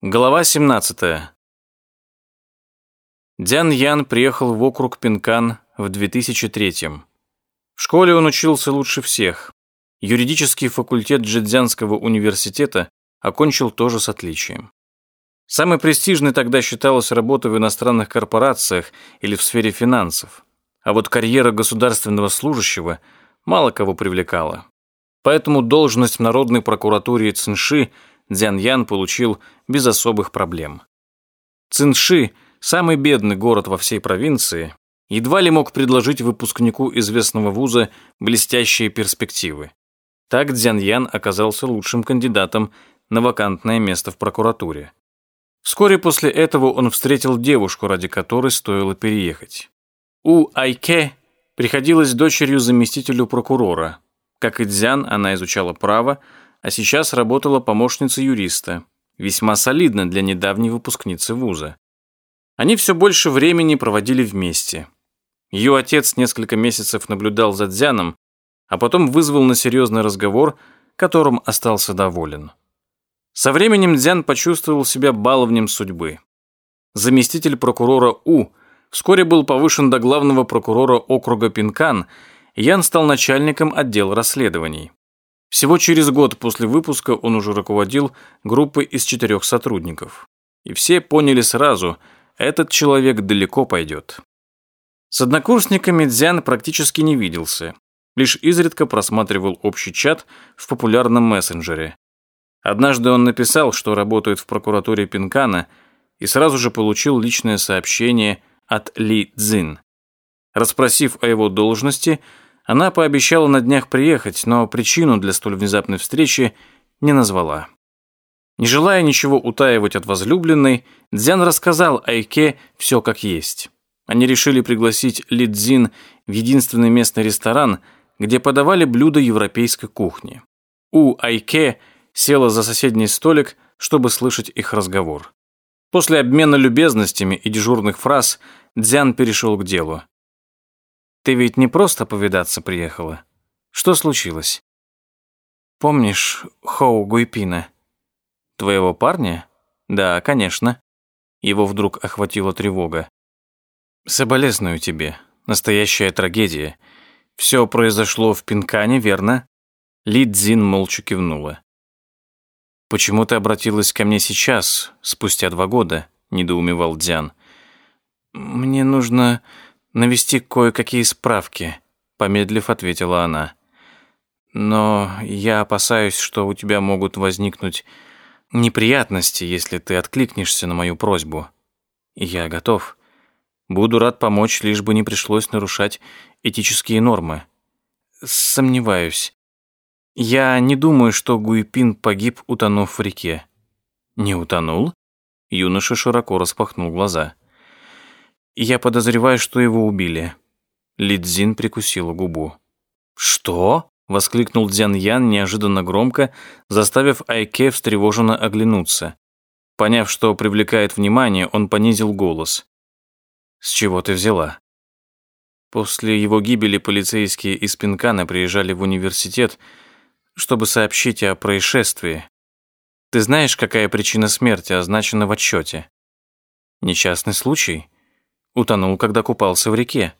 Глава 17. Дзян Ян приехал в округ Пинкан в 2003 -м. В школе он учился лучше всех. Юридический факультет Джэцзянского университета окончил тоже с отличием. Самой престижной тогда считалась работа в иностранных корпорациях или в сфере финансов. А вот карьера государственного служащего мало кого привлекала. Поэтому должность в Народной прокуратуре Цинши – Дзяньян получил без особых проблем. Цинши, самый бедный город во всей провинции, едва ли мог предложить выпускнику известного вуза блестящие перспективы. Так Дзяньян оказался лучшим кандидатом на вакантное место в прокуратуре. Вскоре после этого он встретил девушку, ради которой стоило переехать. У Айке приходилась дочерью заместителю прокурора. Как и Дзян, она изучала право, а сейчас работала помощницей юриста. Весьма солидно для недавней выпускницы вуза. Они все больше времени проводили вместе. Ее отец несколько месяцев наблюдал за Дзяном, а потом вызвал на серьезный разговор, которым остался доволен. Со временем Дзян почувствовал себя баловнем судьбы. Заместитель прокурора У вскоре был повышен до главного прокурора округа Пинкан, Ян стал начальником отдела расследований. Всего через год после выпуска он уже руководил группой из четырех сотрудников. И все поняли сразу, этот человек далеко пойдет. С однокурсниками Дзян практически не виделся, лишь изредка просматривал общий чат в популярном мессенджере. Однажды он написал, что работает в прокуратуре Пинкана, и сразу же получил личное сообщение от Ли Цзин. Расспросив о его должности, она пообещала на днях приехать, но причину для столь внезапной встречи не назвала. Не желая ничего утаивать от возлюбленной, Дзян рассказал Айке все как есть. Они решили пригласить Ли Цзин в единственный местный ресторан, где подавали блюда европейской кухни. У Айке села за соседний столик, чтобы слышать их разговор. После обмена любезностями и дежурных фраз Дзян перешел к делу. Ты ведь не просто повидаться приехала. Что случилось? Помнишь Хоу Гуйпина? Твоего парня? Да, конечно. Его вдруг охватила тревога. Соболезную тебе. Настоящая трагедия. Все произошло в Пинкане, верно? Ли Цзин молча кивнула. «Почему ты обратилась ко мне сейчас, спустя два года?» – недоумевал Дзян. «Мне нужно навести кое-какие справки», — помедлив ответила она. «Но я опасаюсь, что у тебя могут возникнуть неприятности, если ты откликнешься на мою просьбу. Я готов. Буду рад помочь, лишь бы не пришлось нарушать этические нормы. Сомневаюсь. Я не думаю, что Гуйпин погиб, утонув в реке». «Не утонул?» Юноша широко распахнул глаза. Я подозреваю, что его убили». Лидзин прикусила губу. «Что?» — воскликнул Дзян Ян неожиданно громко, заставив Айке встревоженно оглянуться. Поняв, что привлекает внимание, он понизил голос. «С чего ты взяла?» После его гибели полицейские из Пинкана приезжали в университет, чтобы сообщить о происшествии. Ты знаешь, какая причина смерти означена в отчете? Несчастный случай? Утонул, когда купался в реке.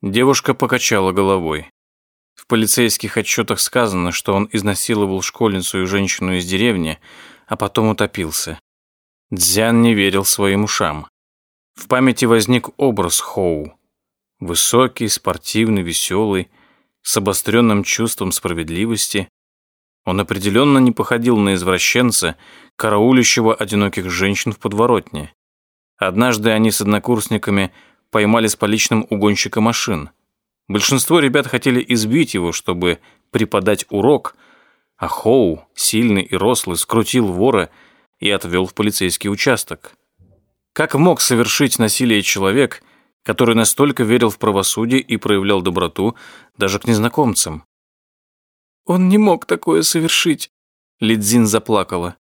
Девушка покачала головой. В полицейских отчетах сказано, что он изнасиловал школьницу и женщину из деревни, а потом утопился. Дзян не верил своим ушам. В памяти возник образ Хоу. Высокий, спортивный, веселый, с обостренным чувством справедливости. Он определенно не походил на извращенца, караулищего одиноких женщин в подворотне. Однажды они с однокурсниками поймали с поличным угонщика машин. Большинство ребят хотели избить его, чтобы преподать урок, а Хоу, сильный и рослый, скрутил вора и отвел в полицейский участок. Как мог совершить насилие человек, который настолько верил в правосудие и проявлял доброту даже к незнакомцам? «Он не мог такое совершить», — Лидзин заплакала.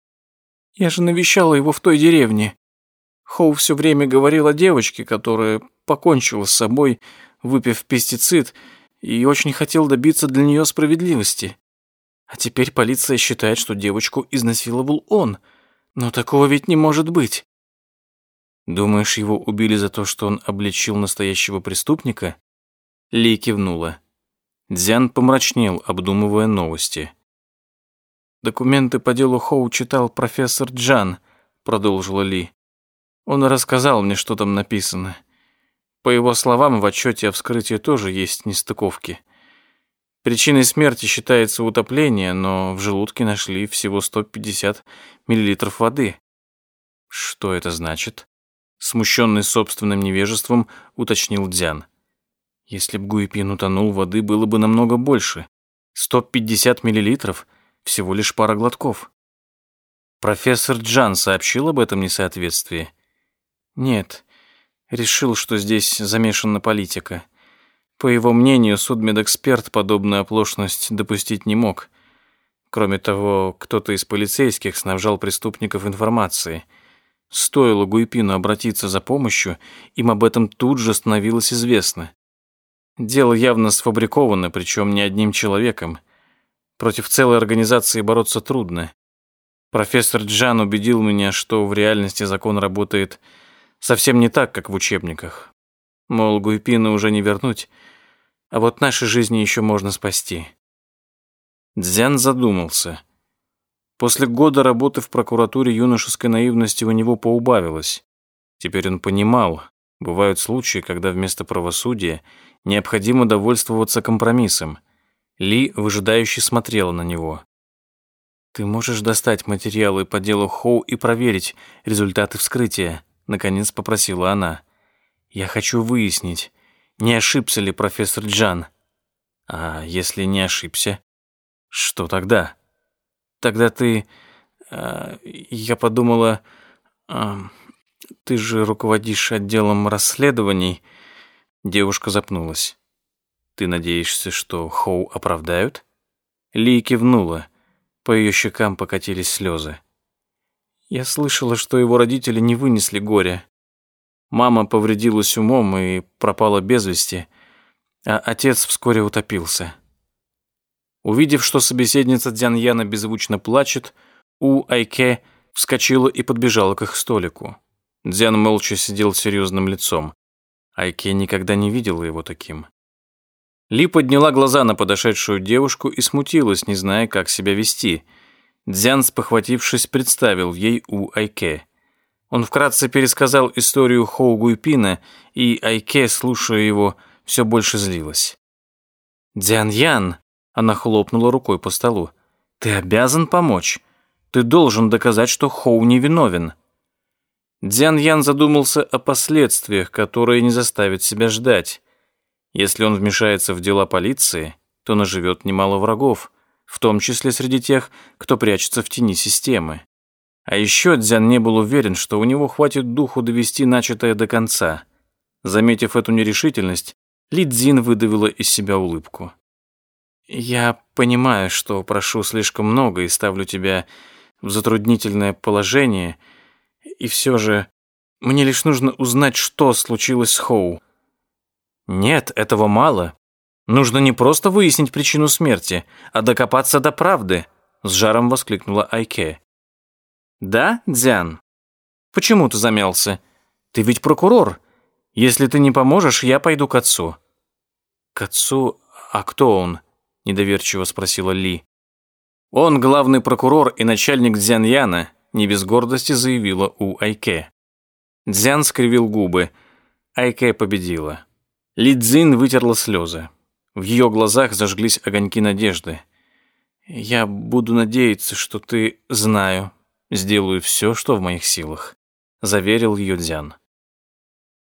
«Я же навещала его в той деревне. Хоу все время говорил о девочке, которая покончила с собой, выпив пестицид, и очень хотел добиться для нее справедливости. А теперь полиция считает, что девочку изнасиловал он. Но такого ведь не может быть. Думаешь, его убили за то, что он обличил настоящего преступника? Ли кивнула. Дзян помрачнел, обдумывая новости. «Документы по делу Хоу читал профессор Джан», — продолжила Ли. «Он рассказал мне, что там написано. По его словам, в отчете о вскрытии тоже есть нестыковки. Причиной смерти считается утопление, но в желудке нашли всего 150 мл воды. Что это значит? Смущенный собственным невежеством, уточнил Дзян. Если б Гуипин утонул, воды было бы намного больше. 150 миллилитров, всего лишь пара глотков. Профессор Джан сообщил об этом несоответствии? Нет, решил, что здесь замешана политика. По его мнению, судмедэксперт подобную оплошность допустить не мог. Кроме того, кто-то из полицейских снабжал преступников информацией. Стоило Гуйпину обратиться за помощью, им об этом тут же становилось известно. Дело явно сфабриковано, причем не одним человеком. Против целой организации бороться трудно. Профессор Джан убедил меня, что в реальности закон работает совсем не так, как в учебниках. Мол, Гуйпина уже не вернуть, а вот наши жизни еще можно спасти. Дзян задумался. После года работы в прокуратуре юношеской наивности у него поубавилось. Теперь он понимал, бывают случаи, когда вместо правосудия необходимо довольствоваться компромиссом. Ли выжидающе смотрела на него. «Ты можешь достать материалы по делу Хоу и проверить результаты вскрытия», наконец попросила она. «Я хочу выяснить, не ошибся ли профессор Джан. А если не ошибся, что тогда? Тогда ты... Э, я подумала... Э, ты же руководишь отделом расследований. Девушка запнулась. Ты надеешься, что Хоу оправдают? Ли кивнула. По ее щекам покатились слезы. Я слышала, что его родители не вынесли горя. Мама повредилась умом и пропала без вести, а отец вскоре утопился. Увидев, что собеседница Дзяньяна беззвучно плачет, У Айке вскочила и подбежала к их столику. Дзян молча сидел с серьезным лицом. Айке никогда не видела его таким. Ли подняла глаза на подошедшую девушку и смутилась, не зная, как себя вести. Дзян, спохватившись, представил ей У Айке. Он вкратце пересказал историю Хоу Гуйпина, и Айке, слушая его, все больше злилась. «Дзян Ян!» — она хлопнула рукой по столу. «Ты обязан помочь. Ты должен доказать, что Хоу невиновен». Дзян Ян задумался о последствиях, которые не заставят себя ждать. Если он вмешается в дела полиции, то наживет немало врагов, в том числе среди тех, кто прячется в тени системы. А еще Дзян не был уверен, что у него хватит духу довести начатое до конца. Заметив эту нерешительность, Ли Цзин выдавила из себя улыбку. «Я понимаю, что прошу слишком много и ставлю тебя в затруднительное положение, и все же мне лишь нужно узнать, что случилось с Хоу». «Нет, этого мало. Нужно не просто выяснить причину смерти, а докопаться до правды», с жаром воскликнула Айке. «Да, Дзян? Почему ты замялся? Ты ведь прокурор. Если ты не поможешь, я пойду к отцу». «К отцу? А кто он?» – недоверчиво спросила Ли. «Он главный прокурор и начальник Дзяньяна», – не без гордости заявила У Айке. Дзян скривил губы. Айке победила. Ли Цзин вытерла слезы. В ее глазах зажглись огоньки надежды. «Я буду надеяться, что ты знаю», Сделаю все, что в моих силах», — заверил ее Дзян.